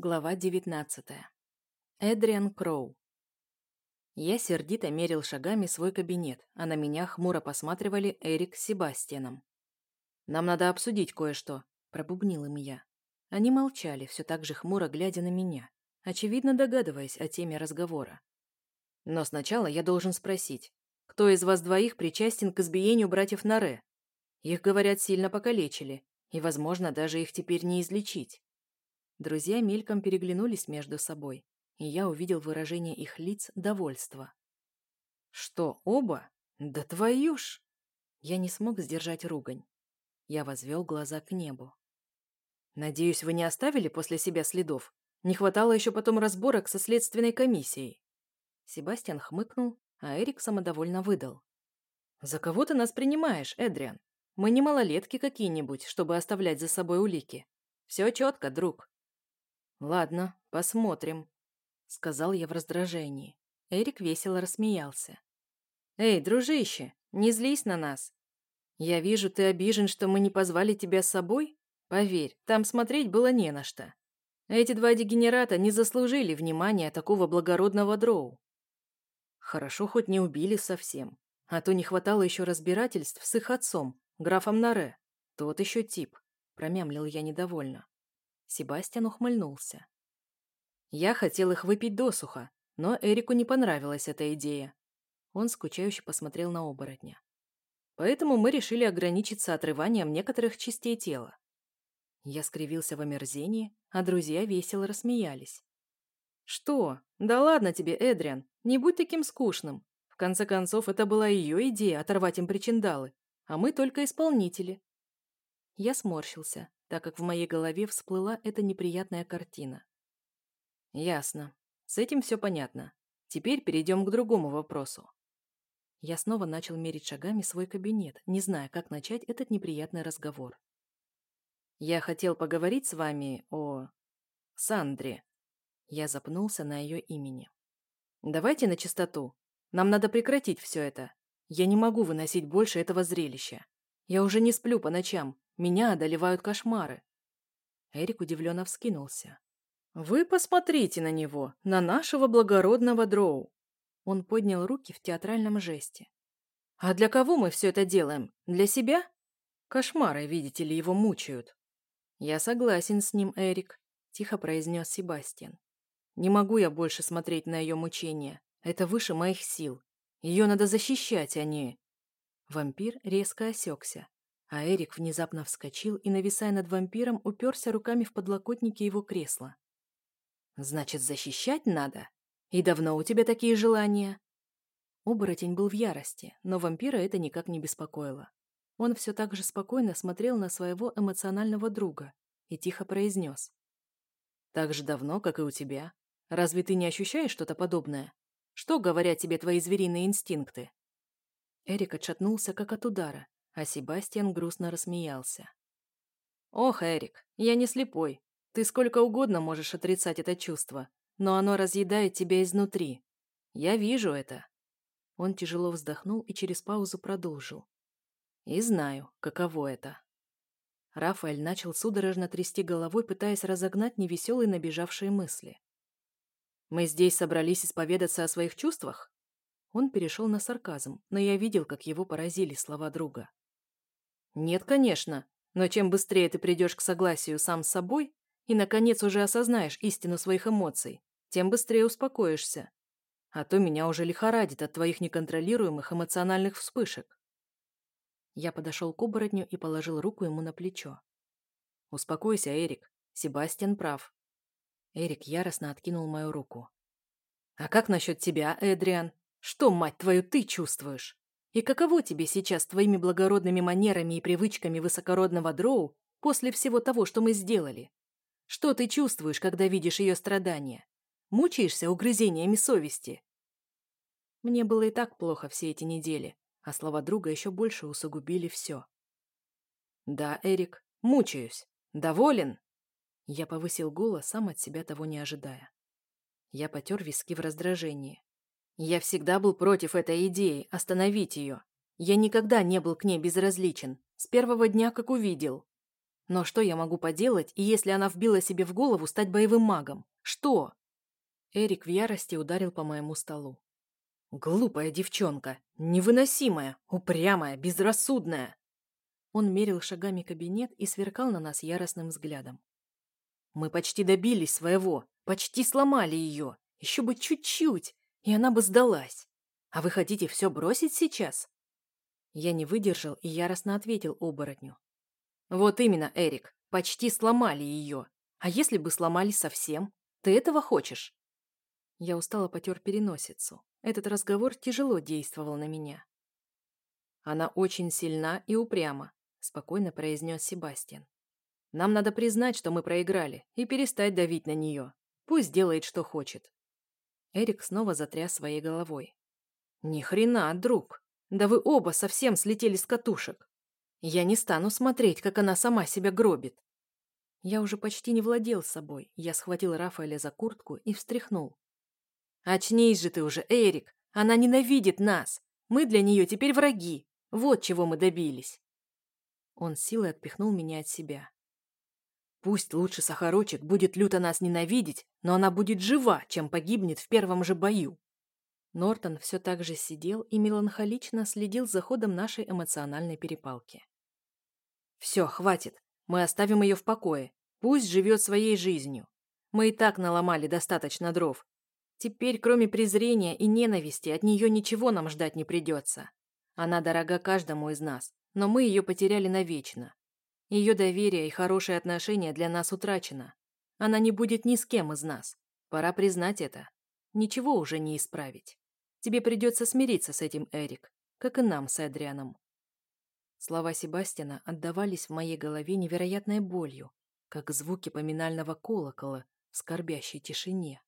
Глава 19. Эдриан Кроу. Я сердито мерил шагами свой кабинет, а на меня хмуро посматривали Эрик с Себастьяном. «Нам надо обсудить кое-что», – пробубнил им я. Они молчали, все так же хмуро глядя на меня, очевидно догадываясь о теме разговора. «Но сначала я должен спросить, кто из вас двоих причастен к избиению братьев Наре? Их, говорят, сильно покалечили, и, возможно, даже их теперь не излечить». Друзья мельком переглянулись между собой, и я увидел выражение их лиц довольства. «Что, оба? Да твою ж!» Я не смог сдержать ругань. Я возвел глаза к небу. «Надеюсь, вы не оставили после себя следов? Не хватало еще потом разборок со следственной комиссией». Себастьян хмыкнул, а Эрик самодовольно выдал. «За кого ты нас принимаешь, Эдриан? Мы не малолетки какие-нибудь, чтобы оставлять за собой улики. Все четко, друг. «Ладно, посмотрим», — сказал я в раздражении. Эрик весело рассмеялся. «Эй, дружище, не злись на нас. Я вижу, ты обижен, что мы не позвали тебя с собой? Поверь, там смотреть было не на что. Эти два дегенерата не заслужили внимания такого благородного дроу. Хорошо, хоть не убили совсем, а то не хватало еще разбирательств с их отцом, графом Наре. Тот еще тип», — промямлил я недовольно. Себастьян ухмыльнулся. Я хотел их выпить досуха, но Эрику не понравилась эта идея. Он скучающе посмотрел на оборотня. Поэтому мы решили ограничиться отрыванием некоторых частей тела. Я скривился в омерзении, а друзья весело рассмеялись. «Что? Да ладно тебе, Эдриан, не будь таким скучным. В конце концов, это была ее идея оторвать им причиндалы, а мы только исполнители». Я сморщился, так как в моей голове всплыла эта неприятная картина. Ясно. С этим все понятно. Теперь перейдем к другому вопросу. Я снова начал мерить шагами свой кабинет, не зная, как начать этот неприятный разговор. Я хотел поговорить с вами о... Сандре. Я запнулся на ее имени. Давайте на чистоту. Нам надо прекратить все это. Я не могу выносить больше этого зрелища. Я уже не сплю по ночам, меня одолевают кошмары. Эрик удивленно вскинулся. «Вы посмотрите на него, на нашего благородного дроу!» Он поднял руки в театральном жесте. «А для кого мы все это делаем? Для себя? Кошмары, видите ли, его мучают». «Я согласен с ним, Эрик», – тихо произнес Себастьян. «Не могу я больше смотреть на ее мучения. Это выше моих сил. Ее надо защищать, а не...» Вампир резко осекся, а Эрик внезапно вскочил и, нависая над вампиром, уперся руками в подлокотники его кресла. «Значит, защищать надо? И давно у тебя такие желания?» Оборотень был в ярости, но вампира это никак не беспокоило. Он все так же спокойно смотрел на своего эмоционального друга и тихо произнес. «Так же давно, как и у тебя. Разве ты не ощущаешь что-то подобное? Что говорят тебе твои звериные инстинкты?» Эрик отшатнулся, как от удара, а Себастьян грустно рассмеялся. «Ох, Эрик, я не слепой. Ты сколько угодно можешь отрицать это чувство, но оно разъедает тебя изнутри. Я вижу это». Он тяжело вздохнул и через паузу продолжил. «И знаю, каково это». Рафаэль начал судорожно трясти головой, пытаясь разогнать невеселые набежавшие мысли. «Мы здесь собрались исповедаться о своих чувствах?» Он перешел на сарказм, но я видел, как его поразили слова друга. Нет, конечно. Но чем быстрее ты придешь к согласию сам с собой и, наконец, уже осознаешь истину своих эмоций, тем быстрее успокоишься. А то меня уже лихорадит от твоих неконтролируемых эмоциональных вспышек. Я подошел к оборотню и положил руку ему на плечо. «Успокойся, Эрик. Себастьян прав». Эрик яростно откинул мою руку. «А как насчет тебя, Эдриан? Что, мать твою, ты чувствуешь?» И каково тебе сейчас твоими благородными манерами и привычками высокородного дроу после всего того, что мы сделали? Что ты чувствуешь, когда видишь ее страдания? Мучаешься угрызениями совести? Мне было и так плохо все эти недели, а слова друга еще больше усугубили все. Да, Эрик, мучаюсь. Доволен? Я повысил голос, сам от себя того не ожидая. Я потер виски в раздражении. Я всегда был против этой идеи, остановить ее. Я никогда не был к ней безразличен, с первого дня, как увидел. Но что я могу поделать, и если она вбила себе в голову стать боевым магом? Что? Эрик в ярости ударил по моему столу. Глупая девчонка, невыносимая, упрямая, безрассудная. Он мерил шагами кабинет и сверкал на нас яростным взглядом. Мы почти добились своего, почти сломали ее. Еще бы чуть-чуть, и она бы сдалась. А вы хотите все бросить сейчас? Я не выдержал и яростно ответил оборотню. Вот именно, Эрик, почти сломали ее. А если бы сломали совсем? Ты этого хочешь? Я устало потер переносицу. Этот разговор тяжело действовал на меня. Она очень сильна и упряма, спокойно произнес Себастьян. Нам надо признать, что мы проиграли, и перестать давить на нее. Пусть делает, что хочет. Эрик снова затряс своей головой. Ни хрена, друг. Да вы оба совсем слетели с катушек. Я не стану смотреть, как она сама себя гробит. Я уже почти не владел собой. Я схватил Рафаэля за куртку и встряхнул. «Очнись же ты уже, Эрик! Она ненавидит нас! Мы для нее теперь враги! Вот чего мы добились!» Он силой отпихнул меня от себя. «Пусть лучше Сахарочек будет люто нас ненавидеть, но она будет жива, чем погибнет в первом же бою!» Нортон все так же сидел и меланхолично следил за ходом нашей эмоциональной перепалки. «Все, хватит. Мы оставим ее в покое. Пусть живет своей жизнью. Мы и так наломали достаточно дров. Теперь, кроме презрения и ненависти, от нее ничего нам ждать не придется. Она дорога каждому из нас, но мы ее потеряли навечно. Ее доверие и хорошее отношение для нас утрачено. Она не будет ни с кем из нас. Пора признать это. Ничего уже не исправить. Тебе придется смириться с этим, Эрик, как и нам с Эдрианом. Слова Себастьяна отдавались в моей голове невероятной болью, как звуки поминального колокола в скорбящей тишине.